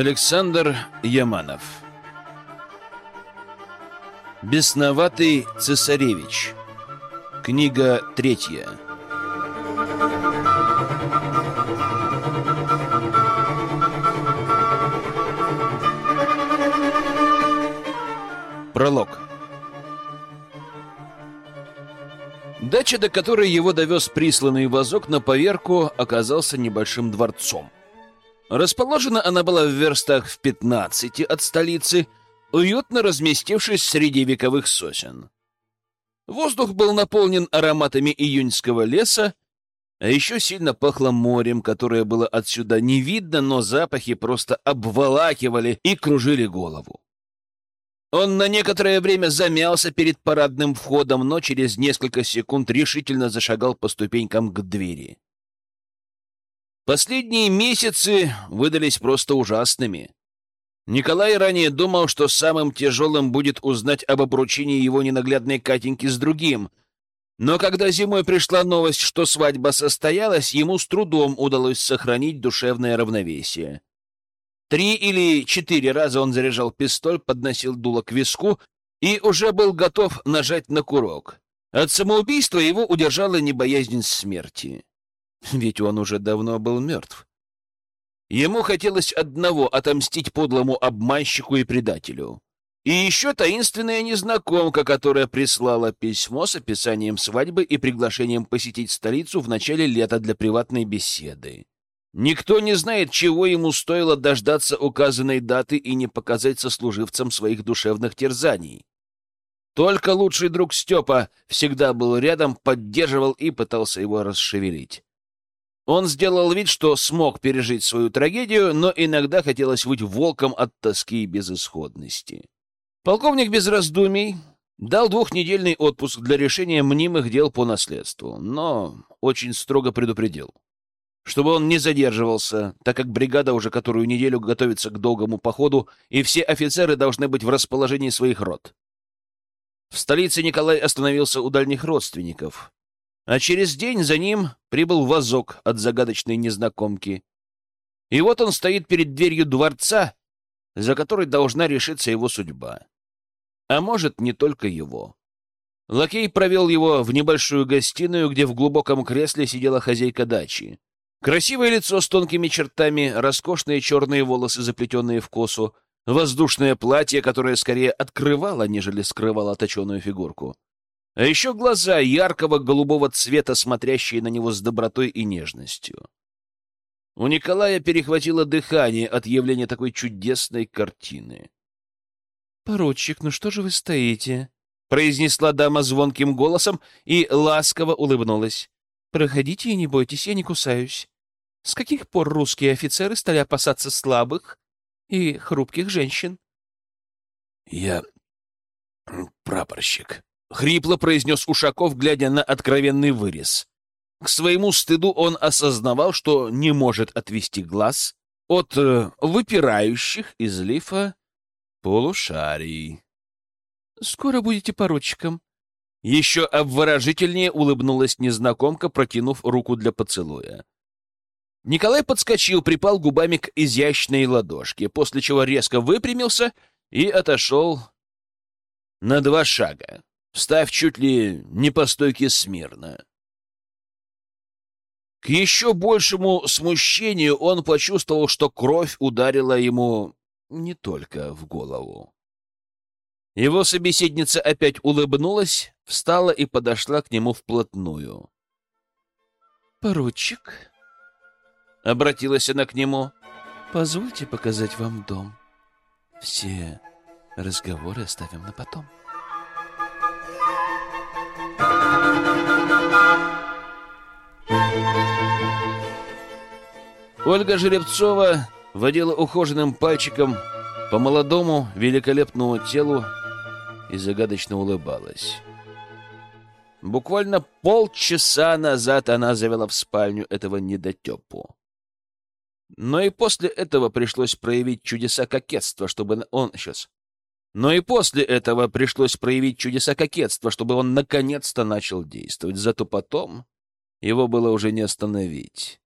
Александр Яманов. Бесноватый цесаревич. Книга третья. Пролог. Дача, до которой его довез присланный вазок на поверку, оказался небольшим дворцом. Расположена она была в верстах в 15 от столицы, уютно разместившись среди вековых сосен. Воздух был наполнен ароматами июньского леса, а еще сильно пахло морем, которое было отсюда не видно, но запахи просто обволакивали и кружили голову. Он на некоторое время замялся перед парадным входом, но через несколько секунд решительно зашагал по ступенькам к двери. Последние месяцы выдались просто ужасными. Николай ранее думал, что самым тяжелым будет узнать об обручении его ненаглядной Катеньки с другим. Но когда зимой пришла новость, что свадьба состоялась, ему с трудом удалось сохранить душевное равновесие. Три или четыре раза он заряжал пистоль, подносил дуло к виску и уже был готов нажать на курок. От самоубийства его удержала небоязнь смерти ведь он уже давно был мертв. Ему хотелось одного — отомстить подлому обманщику и предателю. И еще таинственная незнакомка, которая прислала письмо с описанием свадьбы и приглашением посетить столицу в начале лета для приватной беседы. Никто не знает, чего ему стоило дождаться указанной даты и не показать сослуживцам своих душевных терзаний. Только лучший друг Степа всегда был рядом, поддерживал и пытался его расшевелить. Он сделал вид, что смог пережить свою трагедию, но иногда хотелось быть волком от тоски и безысходности. Полковник без раздумий дал двухнедельный отпуск для решения мнимых дел по наследству, но очень строго предупредил, чтобы он не задерживался, так как бригада уже которую неделю готовится к долгому походу, и все офицеры должны быть в расположении своих рот. В столице Николай остановился у дальних родственников, а через день за ним прибыл вазок от загадочной незнакомки. И вот он стоит перед дверью дворца, за которой должна решиться его судьба. А может, не только его. Лакей провел его в небольшую гостиную, где в глубоком кресле сидела хозяйка дачи. Красивое лицо с тонкими чертами, роскошные черные волосы, заплетенные в косу, воздушное платье, которое скорее открывало, нежели скрывало точеную фигурку. А еще глаза яркого голубого цвета, смотрящие на него с добротой и нежностью. У Николая перехватило дыхание от явления такой чудесной картины. — Поручик, ну что же вы стоите? — произнесла дама звонким голосом и ласково улыбнулась. — Проходите и не бойтесь, я не кусаюсь. С каких пор русские офицеры стали опасаться слабых и хрупких женщин? — Я прапорщик, — хрипло произнес Ушаков, глядя на откровенный вырез. К своему стыду он осознавал, что не может отвести глаз от э, выпирающих из лифа полушарий. — Скоро будете поручиком. Еще обворожительнее улыбнулась незнакомка, протянув руку для поцелуя. Николай подскочил, припал губами к изящной ладошке, после чего резко выпрямился и отошел на два шага встав чуть ли не по стойке смирно. К еще большему смущению он почувствовал, что кровь ударила ему не только в голову. Его собеседница опять улыбнулась, встала и подошла к нему вплотную. «Поручик», — обратилась она к нему, — «позвольте показать вам дом. Все разговоры оставим на потом». Ольга Жеребцова водила ухоженным пальчиком по молодому великолепному телу и загадочно улыбалась. Буквально полчаса назад она завела в спальню этого недотепу. Но и после этого пришлось проявить чудеса кокетства, чтобы он... Сейчас. Но и после этого пришлось проявить чудеса кокетства, чтобы он наконец-то начал действовать. Зато потом его было уже не остановить.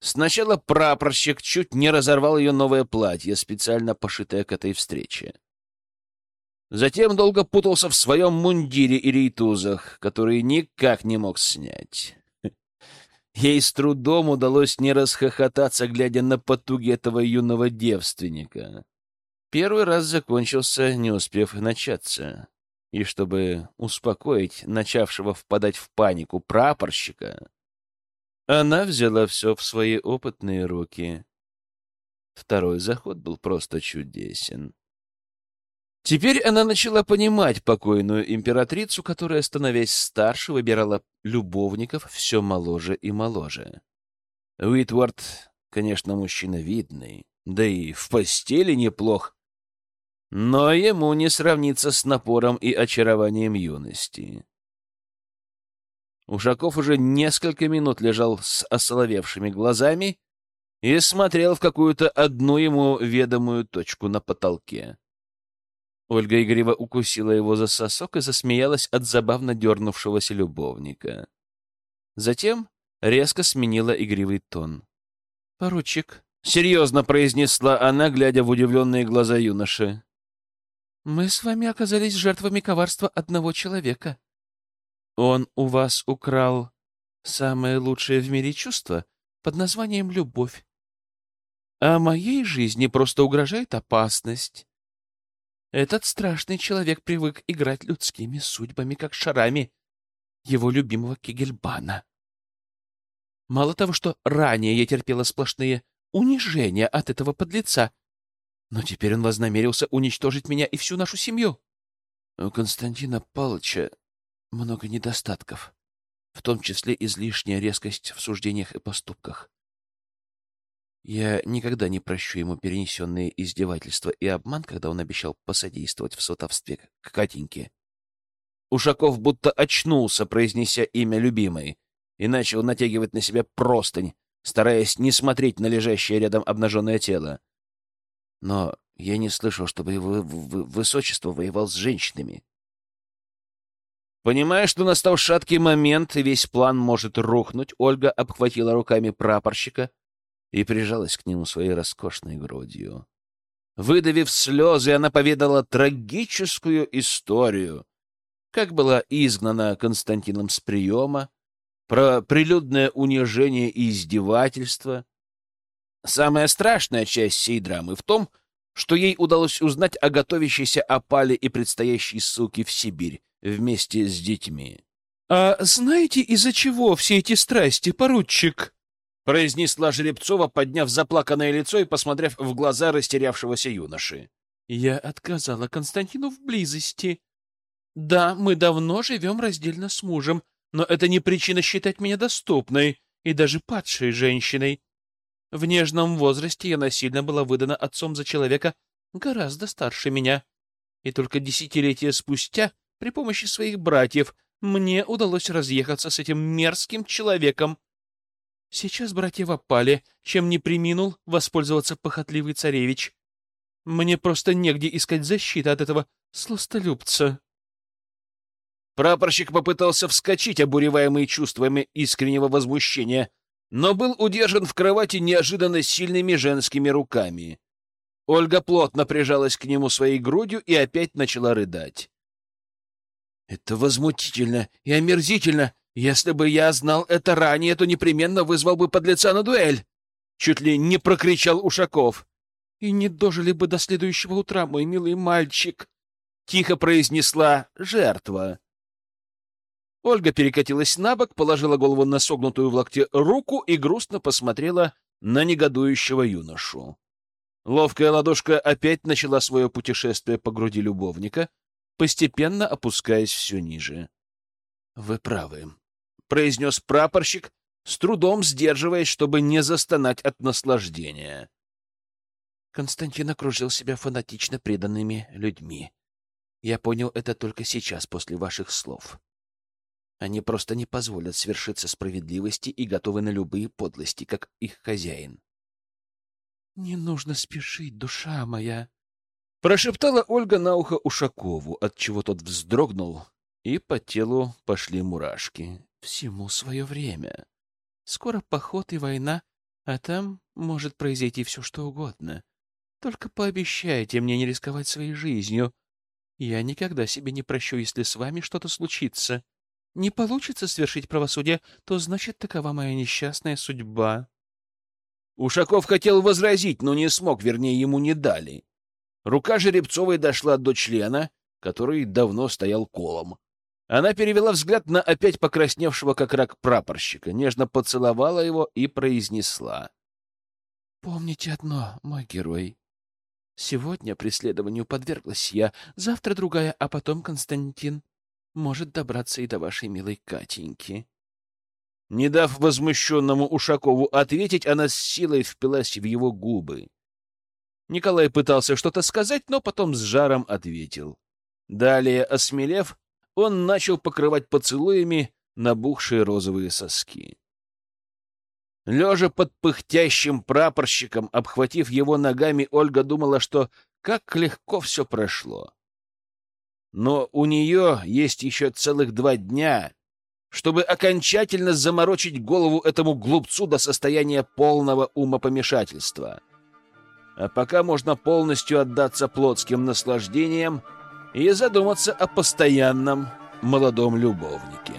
Сначала прапорщик чуть не разорвал ее новое платье, специально пошитое к этой встрече. Затем долго путался в своем мундире и рейтузах, которые никак не мог снять. Ей с трудом удалось не расхохотаться, глядя на потуги этого юного девственника. Первый раз закончился, не успев начаться. И чтобы успокоить начавшего впадать в панику прапорщика, она взяла все в свои опытные руки. Второй заход был просто чудесен. Теперь она начала понимать покойную императрицу, которая, становясь старше, выбирала любовников все моложе и моложе. Уитворд, конечно, мужчина видный, да и в постели неплох, но ему не сравнится с напором и очарованием юности. Ушаков уже несколько минут лежал с осоловевшими глазами и смотрел в какую-то одну ему ведомую точку на потолке. Ольга игриво укусила его за сосок и засмеялась от забавно дернувшегося любовника. Затем резко сменила игривый тон. — Поручик, — серьезно произнесла она, глядя в удивленные глаза юноши. — Мы с вами оказались жертвами коварства одного человека. Он у вас украл самое лучшее в мире чувство под названием любовь. А моей жизни просто угрожает опасность. Этот страшный человек привык играть людскими судьбами, как шарами его любимого Кегельбана. Мало того, что ранее я терпела сплошные унижения от этого подлеца, но теперь он вознамерился уничтожить меня и всю нашу семью. У Константина Павловича много недостатков, в том числе излишняя резкость в суждениях и поступках. Я никогда не прощу ему перенесенные издевательства и обман, когда он обещал посодействовать в сватовстве к Катеньке. Ушаков будто очнулся, произнеся имя любимой, и начал натягивать на себя простынь, стараясь не смотреть на лежащее рядом обнаженное тело. Но я не слышал, чтобы его высочество воевал с женщинами. Понимая, что настал шаткий момент и весь план может рухнуть, Ольга обхватила руками прапорщика и прижалась к нему своей роскошной грудью. Выдавив слезы, она поведала трагическую историю, как была изгнана Константином с приема, про прилюдное унижение и издевательство. Самая страшная часть всей драмы в том, что ей удалось узнать о готовящейся опале и предстоящей ссылке в Сибирь, вместе с детьми. — А знаете, из-за чего все эти страсти, поручик? — произнесла Жеребцова, подняв заплаканное лицо и посмотрев в глаза растерявшегося юноши. — Я отказала Константину в близости. Да, мы давно живем раздельно с мужем, но это не причина считать меня доступной и даже падшей женщиной. В нежном возрасте я насильно была выдана отцом за человека гораздо старше меня, и только десятилетия спустя при помощи своих братьев мне удалось разъехаться с этим мерзким человеком. Сейчас братья опали, чем не приминул воспользоваться похотливый царевич. Мне просто негде искать защиты от этого сластолюбца. Прапорщик попытался вскочить, обуреваемый чувствами искреннего возмущения, но был удержан в кровати неожиданно сильными женскими руками. Ольга плотно прижалась к нему своей грудью и опять начала рыдать. Это возмутительно и омерзительно. Если бы я знал это ранее, то непременно вызвал бы подлеца на дуэль. Чуть ли не прокричал Ушаков. И не дожили бы до следующего утра, мой милый мальчик. Тихо произнесла жертва. Ольга перекатилась на бок, положила голову на согнутую в локте руку и грустно посмотрела на негодующего юношу. Ловкая ладошка опять начала свое путешествие по груди любовника — постепенно опускаясь все ниже. — Вы правы, — произнес прапорщик, с трудом сдерживаясь, чтобы не застонать от наслаждения. Константин окружил себя фанатично преданными людьми. Я понял это только сейчас, после ваших слов. Они просто не позволят свершиться справедливости и готовы на любые подлости, как их хозяин. — Не нужно спешить, душа моя, Прошептала Ольга на ухо Ушакову, от чего тот вздрогнул, и по телу пошли мурашки. Всему свое время. Скоро поход и война А там может произойти все, что угодно. Только пообещайте мне не рисковать своей жизнью. Я никогда себе не прощу, если с вами что-то случится. Не получится свершить правосудие, то значит, такова моя несчастная судьба. Ушаков хотел возразить, но не смог, вернее, ему не дали. Рука Жеребцовой дошла до члена, который давно стоял колом. Она перевела взгляд на опять покрасневшего, как рак, прапорщика, нежно поцеловала его и произнесла. — Помните одно, мой герой. Сегодня преследованию подверглась я, завтра другая, а потом Константин может добраться и до вашей милой Катеньки. Не дав возмущенному Ушакову ответить, она с силой впилась в его губы. Николай пытался что-то сказать, но потом с жаром ответил. Далее, осмелев, он начал покрывать поцелуями набухшие розовые соски. Лежа под пыхтящим прапорщиком, обхватив его ногами, Ольга думала, что как легко все прошло. Но у нее есть еще целых два дня, чтобы окончательно заморочить голову этому глупцу до состояния полного умопомешательства. А пока можно полностью отдаться плотским наслаждениям и задуматься о постоянном молодом любовнике.